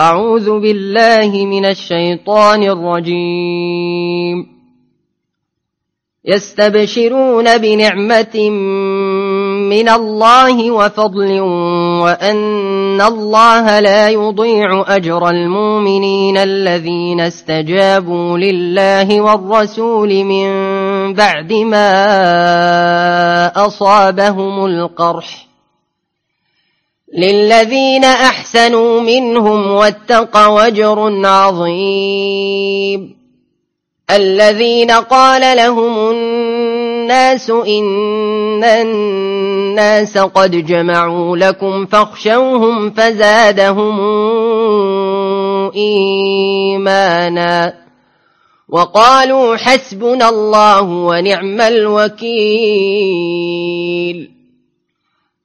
أعوذ بالله من الشيطان الرجيم. يستبشرون بنعمة من الله وفضل وأن الله لا يضيع أجر المؤمنين الذين استجابوا لله والرسول من بعد ما أصابهم القرح. للذين أحسنوا منهم واتقوا وجر عظيم الذين قال لهم الناس إن الناس قد جمعوا لكم فاخشوهم فزادهم إيمانا وقالوا حسبنا الله ونعم الوكيل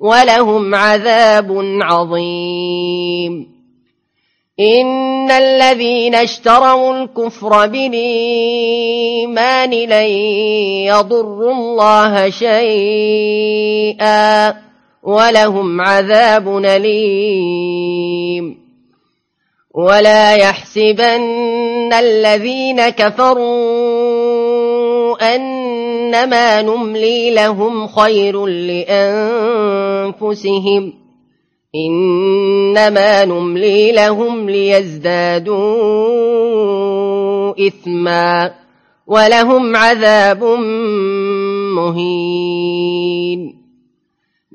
ولهم عذاب عظيم. إن الذين اشتروا الكفر بالإيمان لن يضروا الله شيئا ولهم عذاب أليم. ولا يحسبن الذين كفروا أنما نملي لهم خير لأنفسهم إنما نملي لهم ليزدادوا إثما ولهم عذاب مهين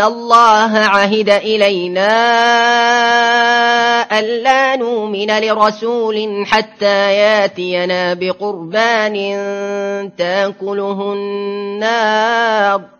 الله عهد إلينا ألا نؤمن لرسول حتى ياتينا بقربان تاكله النار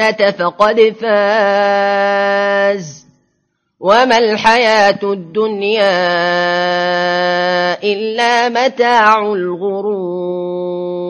الجنة فقد فاز. وما الحياة الدنيا إلا متاع الغرور.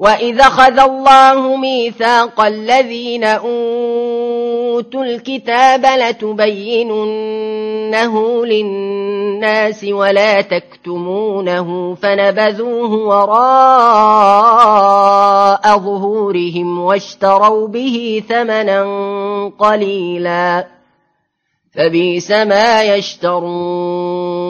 وإذا خذ الله ميثاق الذين أوتوا الكتاب لتبيننه للناس ولا تكتمونه فنبذوه وراء ظهورهم واشتروا به ثمنا قليلا فبيس ما يشترون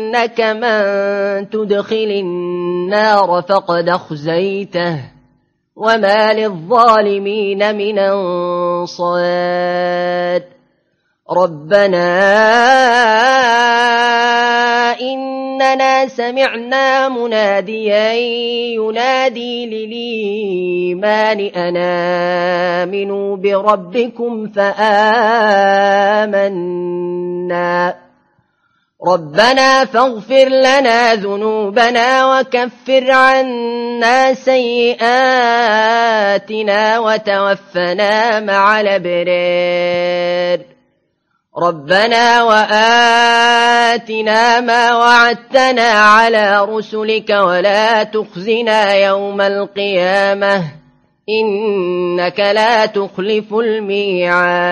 إنك من تدخل النار فقد أخزيته وما للظالمين من أنصاد ربنا إننا سمعنا مناديا ينادي للإيمان أنا آمنوا بربكم فآمنا. ربنا فاغفر لنا ذنوبنا وكفر عنا سيئاتنا وتوفنا مع الأبرار. ربنا وآتنا ما وعدتنا على رسلك ولا تخزنا يوم القيامة. إنك لا تخلف الميعاد.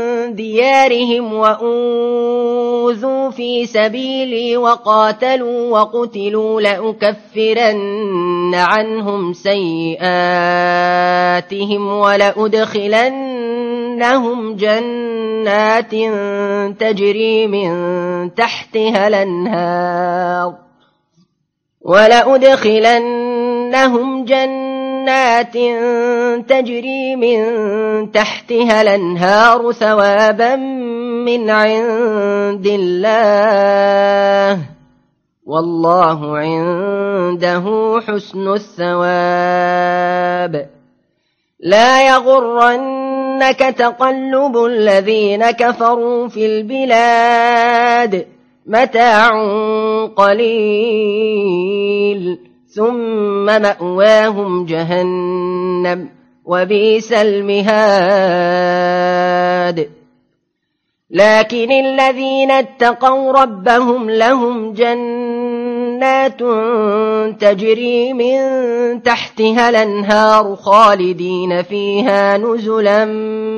ديارهم وأوذوا في سبيلي وقاتلوا وقتلوا لأكفرن عنهم سيئاتهم ولأدخلنهم جنات تجري من تحتها الأنهار ولأدخلنهم جنات تجري من تحتها الأنهار ثوابا من عند الله. والله عنده حسن الثواب. لا يغرنك تقلب الذين كفروا في البلاد. متاع قليل. ثم مأواهم جهنم وبئس المهاد. لكن الذين اتقوا ربهم لهم جنات تجري من تحتها الأنهار خالدين فيها نزلا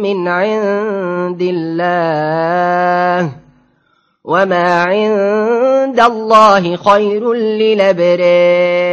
من عند الله. وما عند الله خير للأبرار.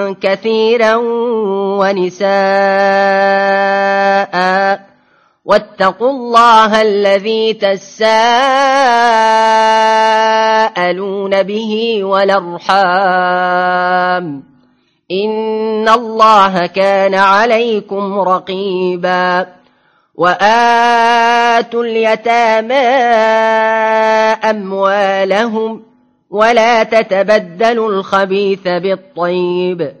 كثيرا ونساء. واتقوا الله الذي تساءلون به والأرحام. إن الله كان عليكم رقيبا. وآتوا اليتامى أموالهم ولا تتبدلوا الخبيث بالطيب.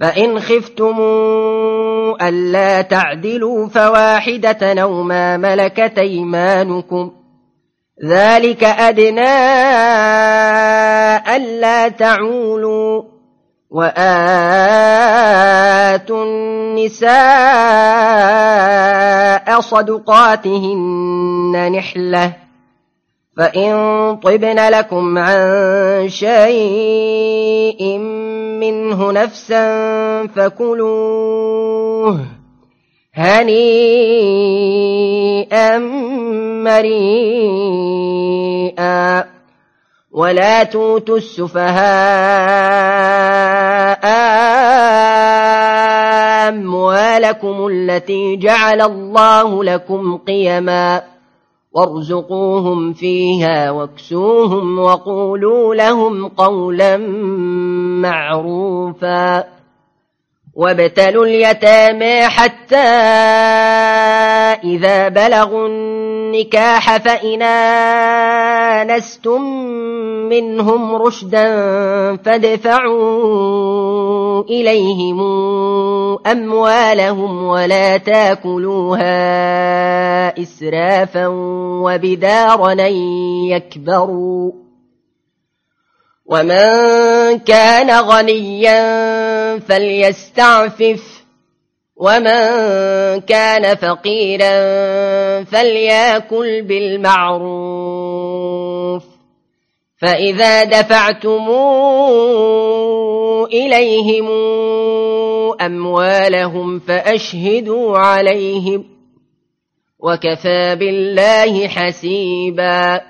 فإن خفتم ألا تعدلوا فواحدة أو ما ملكت أيمانكم ذلك أدنى ألا تعولوا وآتوا النساء صدقاتهن نحلة فإن طبن لكم عن شيء منه نفسا فكلوه هنيئا مريئا ولا توتوا السفهاء أموالكم التي جعل الله لكم قيما وارزقوهم فيها واكسوهم وقولوا لهم قولا معروفا وابتلوا اليتامى حتى إذا بلغوا النكاح فإن آنستم منهم رشدا فادفعوا إليهم أموالهم ولا تاكلوها إسرافا وبدارا يكبروا ومن كان غنيا فليستعفف ومن كان فقيرا فليأكل بالمعروف فإذا دفعتم إليهم أموالهم فأشهدوا عليهم وكفى بالله حسيبا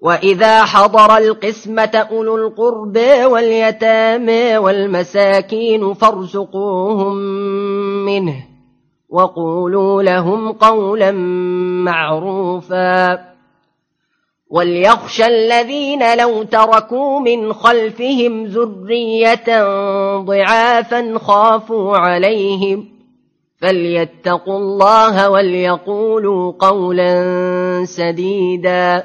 وإذا حضر القسمة أولو القرب واليتامى والمساكين فارزقوهم منه وقولوا لهم قولا معروفا وليخشى الذين لو تركوا من خلفهم ذرية ضعافا خافوا عليهم فليتقوا الله وليقولوا قولا سديدا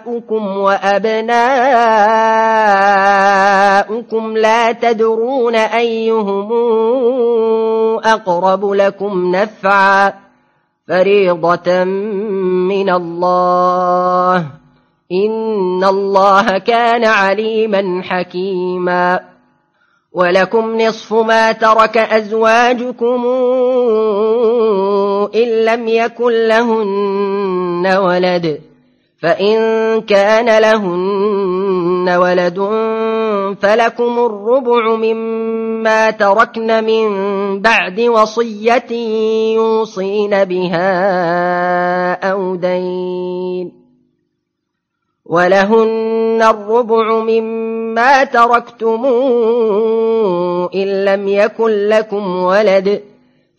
آباؤكم وأبناؤكم لا تدرون أيهم أقرب لكم نفعا فريضة من الله. إن الله كان عليما حكيما. ولكم نصف ما ترك أزواجكم إن لم يكن لهن ولد فإن كان لهن ولد فلكم الربع مما تركن من بعد وصية يوصين بها أو دين. ولهن الربع مما تركتم إن لم يكن لكم ولد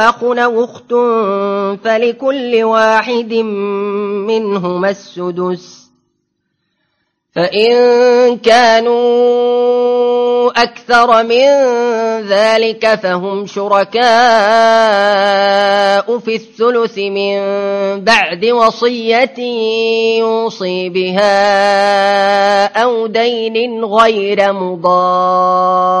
أخ أخت فلكل واحد منهما السدس. فإن كانوا أكثر من ذلك فهم شركاء في الثلث من بعد وصية يوصي بها أو دين غير مضار.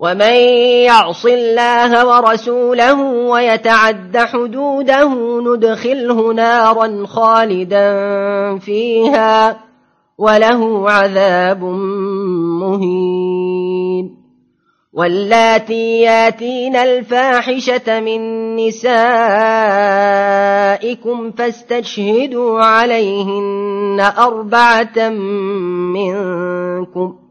ومن يعص الله ورسوله ويتعد حدوده ندخله نارا خالدا فيها وله عذاب مهين. واللاتي ياتين الفاحشة من نسائكم فاستشهدوا عليهن أربعة منكم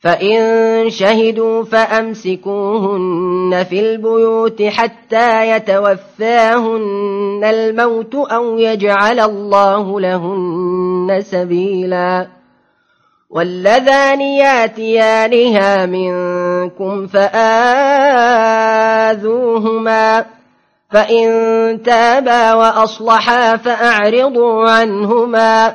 فإن شهدوا فأمسكوهن في البيوت حتى يتوفاهن الموت أو يجعل الله لهن سبيلا واللذان ياتيانها منكم فآذوهما فإن تابا وأصلحا فأعرضوا عنهما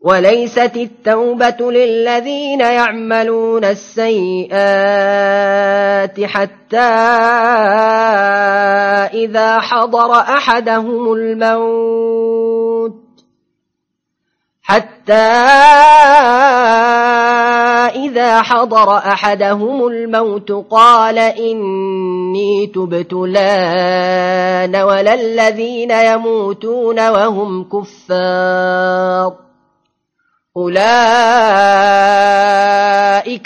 وليست التوبة للذين يعملون السيئات حتى إذا حضر أحدهم الموت حتى إذا حضر أحدهم الموت قال إني تبت لأن ولا الذين يموتون وهم كفار أولئك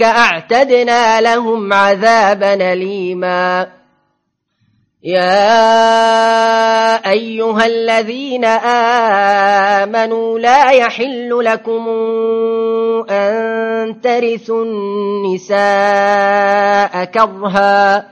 أعتدنا لهم عذابا ليما يا أيها الذين آمنوا لا يحل لكم أن ترثوا النساء كرها.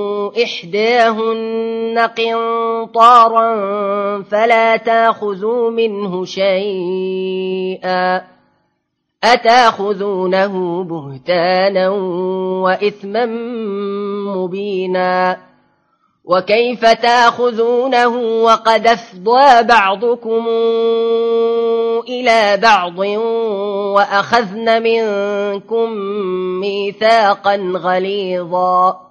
إحداهن قنطارا فلا تاخذوا منه شيئا أتاخذونه بهتانا وإثما مبينا وكيف تاخذونه وقد أفضى بعضكم إلى بعض وأخذن منكم ميثاقا غليظا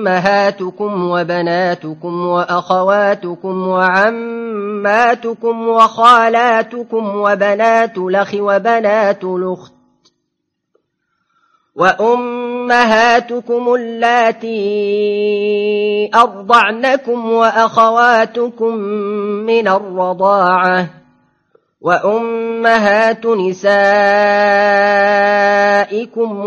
أمهاتكم وبناتكم وأخواتكم وعماتكم وخالاتكم وبنات لخ وبنات لخت وأمهاتكم اللاتي أرضعنكم وأخواتكم من الرضاعة وأمهات نسائكم نسائكم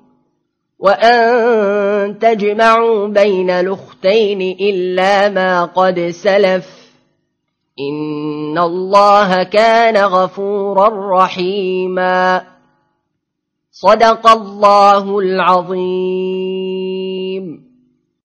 وأن تجمعوا بين الأختين إلا ما قد سلف إن الله كان غفورا رحيما. صدق الله العظيم.